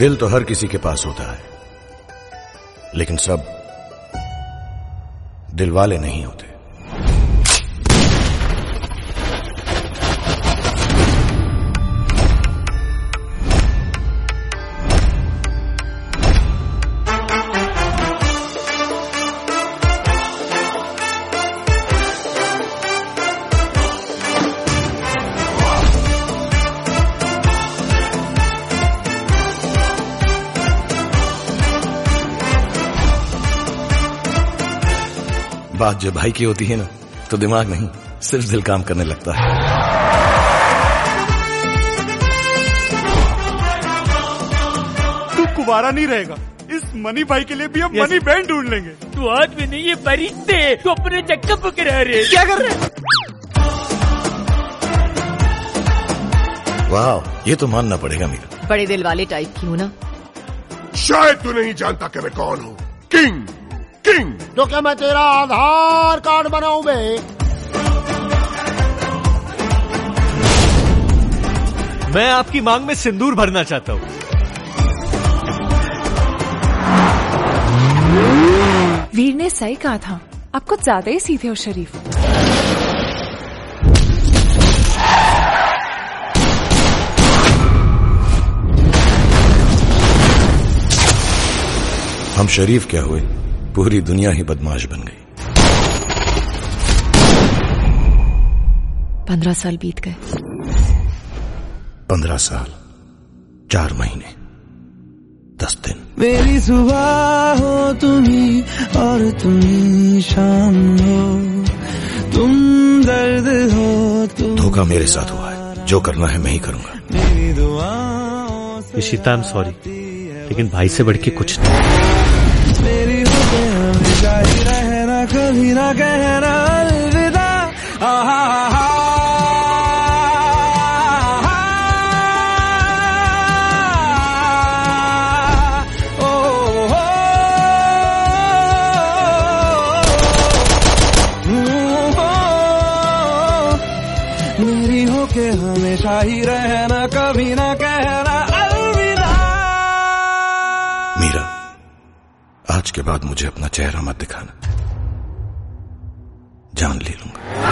दिल तो हर किसी के पास होता है लेकिन सब दिल वाले नहीं होते। बात जब भाई की होती है ना तो दिमाग नहीं सिर्फ़ दिल काम करने लगता है। तू कुबारा नहीं रहेगा। इस मनी भाई के लिए भी हम मनी बैंड ढूंढ लेंगे। तू आज भी नहीं ये परिंदे तो अपने चक्कर पकड़ा रहे क्या कर रहे हैं? वाह ये तो मानना पड़ेगा मेरा। बड़े दिल वाले टाइप की हूँ ना। शायद तू नहीं जानता कि मैं कौन हूँ। किंग किंग तो क्या मैं तेरा आधार कार्ड बनाऊँ बे? मैं आपकी मांग में सिंदूर भरना चाहता हूँ। वीर ने सही कहा था। आप कुछ ज़्यादा ही सीधे हो शरीफ। हम शरीफ क्या हुए? पूरी दुनिया ही बदमाश बन गई। पंद्रह साल बीत गए। पंद्रह साल चार महीने दस दिन। मेरी सुबह हो तुम्ही और तुम्ही शाम हो। तुम दर्द हो तुम धोखा मेरे साथ हुआ है। जो करना है मैं ही करूँगा। इशिता आई सॉरी लेकिन भाई से बढ़ के कुछ नहीं। ही रहना, कभी ना कहना, अलविदा। आहा आहा। हो मेरी हो के हमेशा ही रहना, कभी ना कहना, अलविदा। मीरा। आज के बाद मुझे अपना चेहरा मत दिखाना। जान ले लूँगा।